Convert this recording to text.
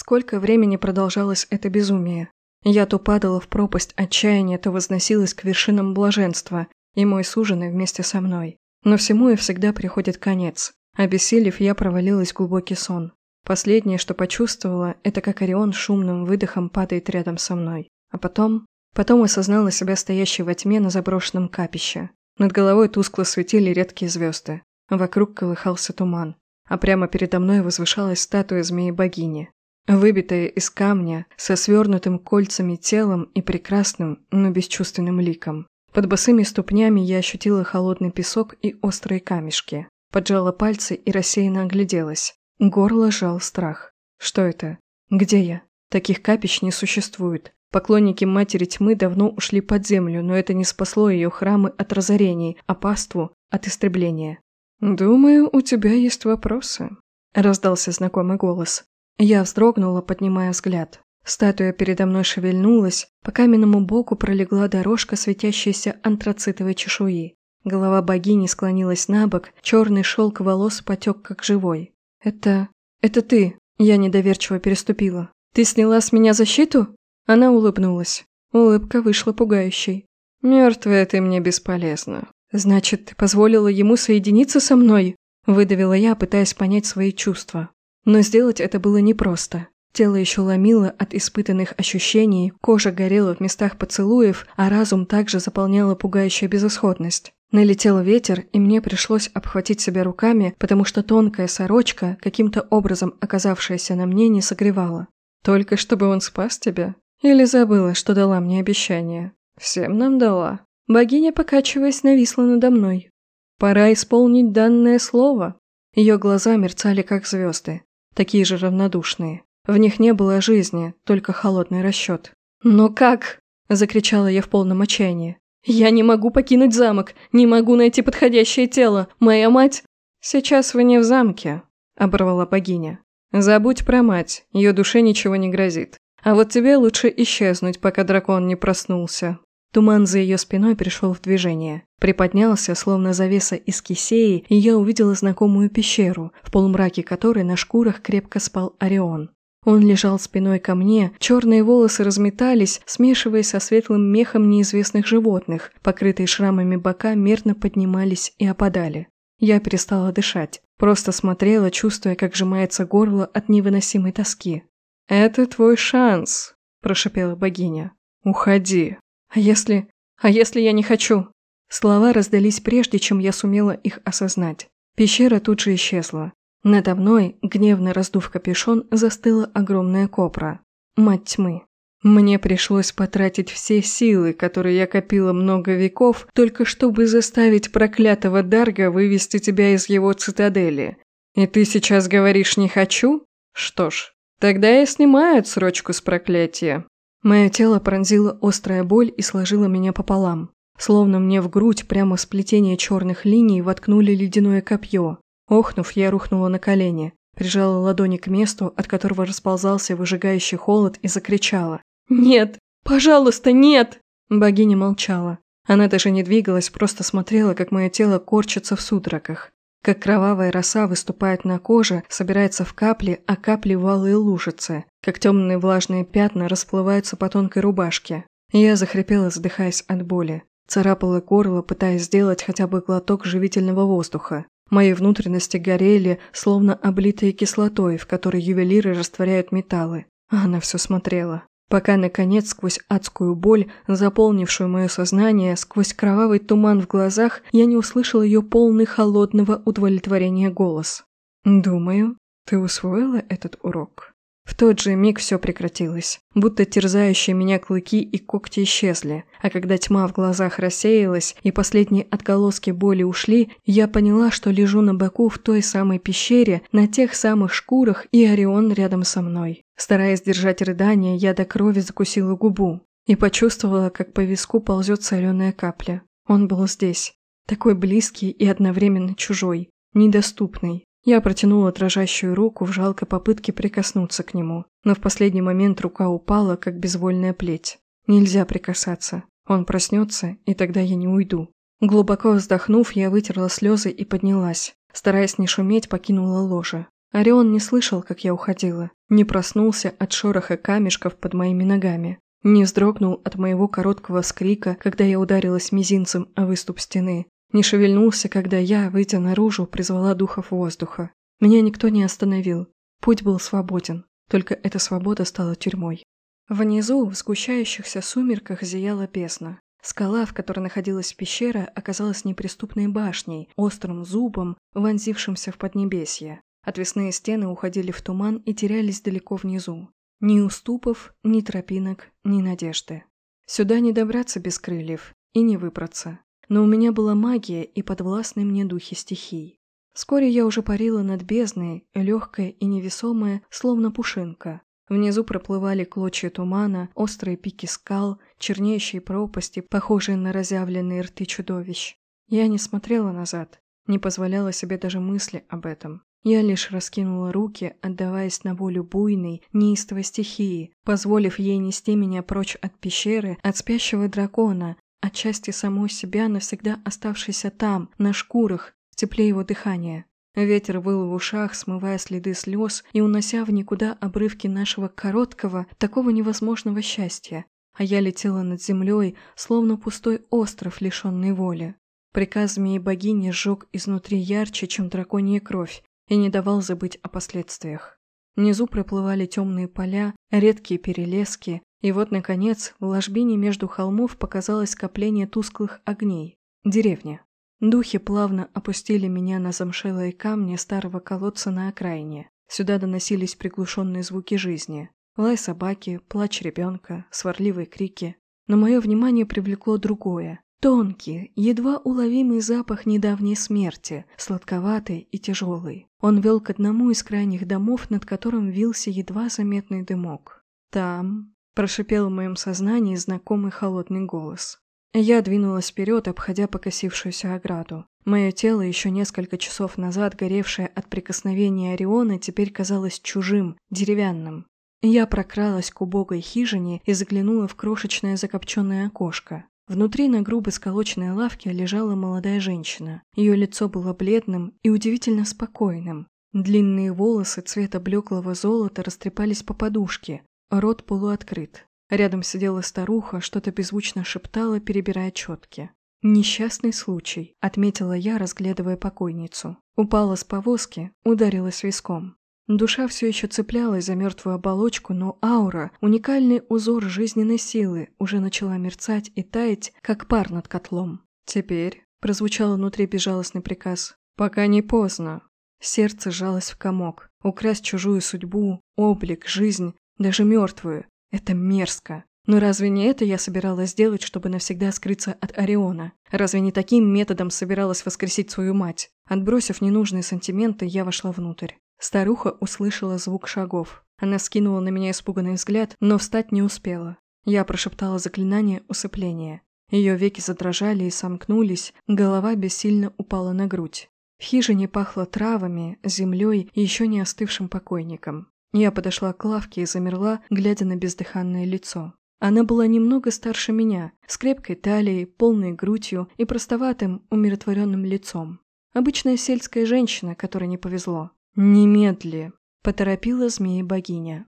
Сколько времени продолжалось это безумие? Я то падала в пропасть отчаяния, то возносилась к вершинам блаженства, и мой суженый вместе со мной. Но всему и всегда приходит конец. Обессилев, я провалилась в глубокий сон. Последнее, что почувствовала, это как Орион шумным выдохом падает рядом со мной. А потом... Потом осознала себя стоящей во тьме на заброшенном капище. Над головой тускло светили редкие звезды. Вокруг колыхался туман. А прямо передо мной возвышалась статуя змеи-богини. Выбитая из камня, со свернутым кольцами телом и прекрасным, но бесчувственным ликом. Под босыми ступнями я ощутила холодный песок и острые камешки. Поджала пальцы и рассеянно огляделась. Горло жал страх. Что это? Где я? Таких капищ не существует. Поклонники Матери Тьмы давно ушли под землю, но это не спасло ее храмы от разорений, а паству – от истребления. «Думаю, у тебя есть вопросы», – раздался знакомый голос. Я вздрогнула, поднимая взгляд. Статуя передо мной шевельнулась, по каменному боку пролегла дорожка светящейся антрацитовой чешуи. Голова богини склонилась на бок, черный шелк волос потек как живой. «Это... это ты!» Я недоверчиво переступила. «Ты сняла с меня защиту?» Она улыбнулась. Улыбка вышла пугающей. «Мертвая ты мне бесполезна». «Значит, ты позволила ему соединиться со мной?» Выдавила я, пытаясь понять свои чувства. Но сделать это было непросто. Тело еще ломило от испытанных ощущений, кожа горела в местах поцелуев, а разум также заполняла пугающая безысходность. Налетел ветер, и мне пришлось обхватить себя руками, потому что тонкая сорочка, каким-то образом оказавшаяся на мне, не согревала. Только чтобы он спас тебя? Или забыла, что дала мне обещание? Всем нам дала. Богиня, покачиваясь, нависла надо мной. Пора исполнить данное слово. Ее глаза мерцали, как звезды такие же равнодушные. В них не было жизни, только холодный расчет. «Но как?» – закричала я в полном отчаянии. «Я не могу покинуть замок, не могу найти подходящее тело. Моя мать...» «Сейчас вы не в замке», – оборвала богиня. «Забудь про мать, ее душе ничего не грозит. А вот тебе лучше исчезнуть, пока дракон не проснулся». Туман за ее спиной пришел в движение. Приподнялся, словно завеса из кисеи, и я увидела знакомую пещеру, в полумраке которой на шкурах крепко спал Орион. Он лежал спиной ко мне, черные волосы разметались, смешиваясь со светлым мехом неизвестных животных, покрытые шрамами бока мерно поднимались и опадали. Я перестала дышать, просто смотрела, чувствуя, как сжимается горло от невыносимой тоски. «Это твой шанс», – прошипела богиня. «Уходи». А если... А если я не хочу? Слова раздались прежде, чем я сумела их осознать. Пещера тут же исчезла. Надо мной, гневно раздув капюшон, застыла огромная копра. Мать тьмы. Мне пришлось потратить все силы, которые я копила много веков, только чтобы заставить проклятого Дарга вывести тебя из его цитадели. И ты сейчас говоришь «не хочу»? Что ж, тогда я снимаю отсрочку с проклятия. Мое тело пронзила острая боль и сложила меня пополам. Словно мне в грудь прямо в сплетение черных линий воткнули ледяное копье. Охнув, я рухнула на колени, прижала ладони к месту, от которого расползался выжигающий холод, и закричала. «Нет! Пожалуйста, нет!» Богиня молчала. Она даже не двигалась, просто смотрела, как мое тело корчится в судорогах. Как кровавая роса выступает на коже, собирается в капли, а капли в алые лужицы. Как темные влажные пятна расплываются по тонкой рубашке. Я захрипела, задыхаясь от боли. Царапала горло, пытаясь сделать хотя бы глоток живительного воздуха. Мои внутренности горели, словно облитые кислотой, в которой ювелиры растворяют металлы. А она все смотрела пока, наконец, сквозь адскую боль, заполнившую мое сознание, сквозь кровавый туман в глазах, я не услышал ее полный холодного удовлетворения голос. «Думаю, ты усвоила этот урок?» В тот же миг все прекратилось, будто терзающие меня клыки и когти исчезли, а когда тьма в глазах рассеялась и последние отголоски боли ушли, я поняла, что лежу на боку в той самой пещере, на тех самых шкурах и Орион рядом со мной. Стараясь держать рыдание, я до крови закусила губу и почувствовала, как по виску ползет соленая капля. Он был здесь, такой близкий и одновременно чужой, недоступный. Я протянула дрожащую руку в жалкой попытке прикоснуться к нему, но в последний момент рука упала, как безвольная плеть. Нельзя прикасаться. Он проснется, и тогда я не уйду. Глубоко вздохнув, я вытерла слезы и поднялась. Стараясь не шуметь, покинула ложе. Орион не слышал, как я уходила, не проснулся от шороха камешков под моими ногами, не вздрогнул от моего короткого скрика, когда я ударилась мизинцем о выступ стены, не шевельнулся, когда я, выйдя наружу, призвала духов воздуха. Меня никто не остановил. Путь был свободен, только эта свобода стала тюрьмой. Внизу, в сгущающихся сумерках, зияла бездна. Скала, в которой находилась пещера, оказалась неприступной башней, острым зубом, вонзившимся в поднебесье. Отвесные стены уходили в туман и терялись далеко внизу. Ни уступов, ни тропинок, ни надежды. Сюда не добраться без крыльев и не выбраться. Но у меня была магия и подвластные мне духи стихий. Вскоре я уже парила над бездной, легкая и невесомая, словно пушинка. Внизу проплывали клочья тумана, острые пики скал, чернеющие пропасти, похожие на разъявленные рты чудовищ. Я не смотрела назад, не позволяла себе даже мысли об этом. Я лишь раскинула руки, отдаваясь на волю буйной, неистовой стихии, позволив ей нести меня прочь от пещеры, от спящего дракона, от части самой себя, навсегда оставшейся там, на шкурах, в тепле его дыхания. Ветер выл в ушах, смывая следы слез и унося в никуда обрывки нашего короткого, такого невозможного счастья. А я летела над землей, словно пустой остров, лишенный воли. Приказ змеи богини сжег изнутри ярче, чем драконья кровь, и не давал забыть о последствиях. Внизу проплывали темные поля, редкие перелески, и вот, наконец, в ложбине между холмов показалось скопление тусклых огней. Деревня. Духи плавно опустили меня на замшелые камни старого колодца на окраине. Сюда доносились приглушенные звуки жизни. Лай собаки, плач ребенка, сварливые крики. Но мое внимание привлекло другое. Тонкий, едва уловимый запах недавней смерти, сладковатый и тяжелый. Он вел к одному из крайних домов, над которым вился едва заметный дымок. «Там...» – прошипел в моем сознании знакомый холодный голос. Я двинулась вперед, обходя покосившуюся ограду. Мое тело, еще несколько часов назад горевшее от прикосновения Ориона, теперь казалось чужим, деревянным. Я прокралась к убогой хижине и заглянула в крошечное закопченное окошко. Внутри на грубо сколоченной лавке лежала молодая женщина. Ее лицо было бледным и удивительно спокойным. Длинные волосы цвета блеклого золота растрепались по подушке, рот полуоткрыт. Рядом сидела старуха, что-то беззвучно шептала, перебирая четки. «Несчастный случай», — отметила я, разглядывая покойницу. Упала с повозки, ударилась виском. Душа все еще цеплялась за мертвую оболочку, но аура, уникальный узор жизненной силы, уже начала мерцать и таять, как пар над котлом. «Теперь», – прозвучал внутри безжалостный приказ, – «пока не поздно». Сердце сжалось в комок. Украсть чужую судьбу, облик, жизнь, даже мертвую – это мерзко. Но разве не это я собиралась сделать, чтобы навсегда скрыться от Ориона? Разве не таким методом собиралась воскресить свою мать? Отбросив ненужные сантименты, я вошла внутрь. Старуха услышала звук шагов. Она скинула на меня испуганный взгляд, но встать не успела. Я прошептала заклинание усыпления. Ее веки задрожали и сомкнулись, голова бессильно упала на грудь. В хижине пахло травами, землей и еще не остывшим покойником. Я подошла к лавке и замерла, глядя на бездыханное лицо. Она была немного старше меня, с крепкой талией, полной грудью и простоватым, умиротворенным лицом. Обычная сельская женщина, которой не повезло. «Немедли!» – поторопила змеи богиня.